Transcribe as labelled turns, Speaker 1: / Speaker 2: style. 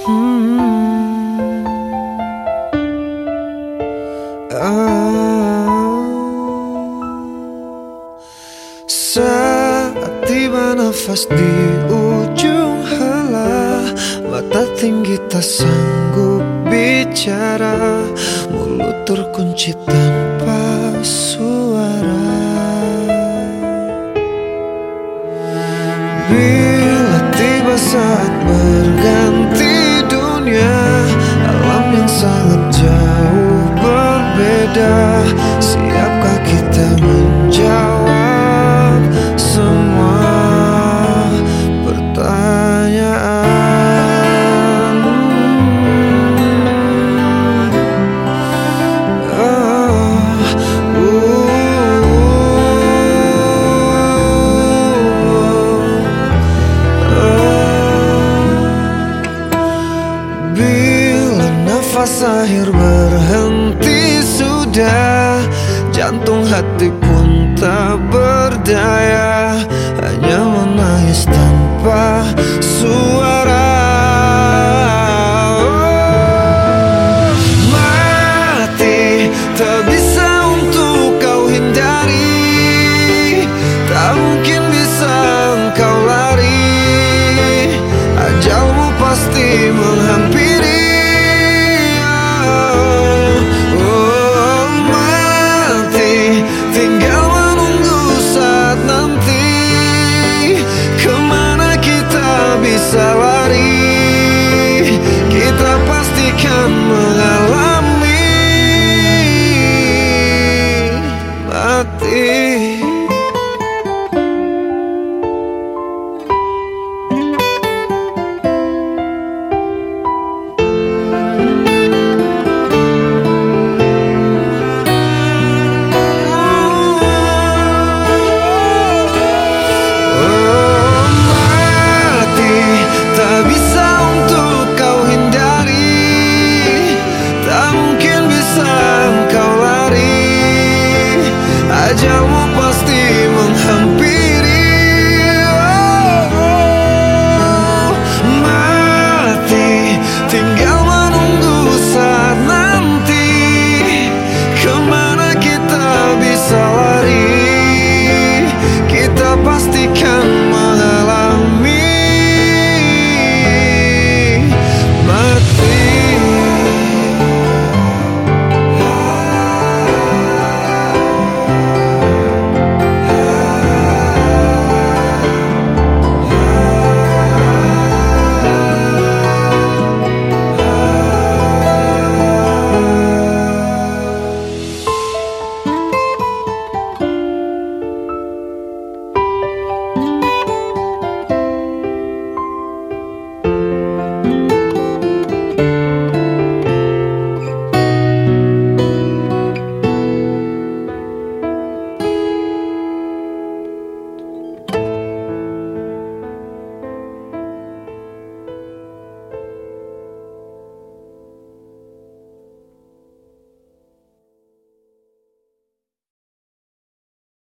Speaker 1: Pas Saat tiba nafas di ujung hala Mata tinggi tak sanggup bicara. Mulut terkunci tanpa Bila nafas akhir berhenti sudah Jantung hati pun tak berdaya.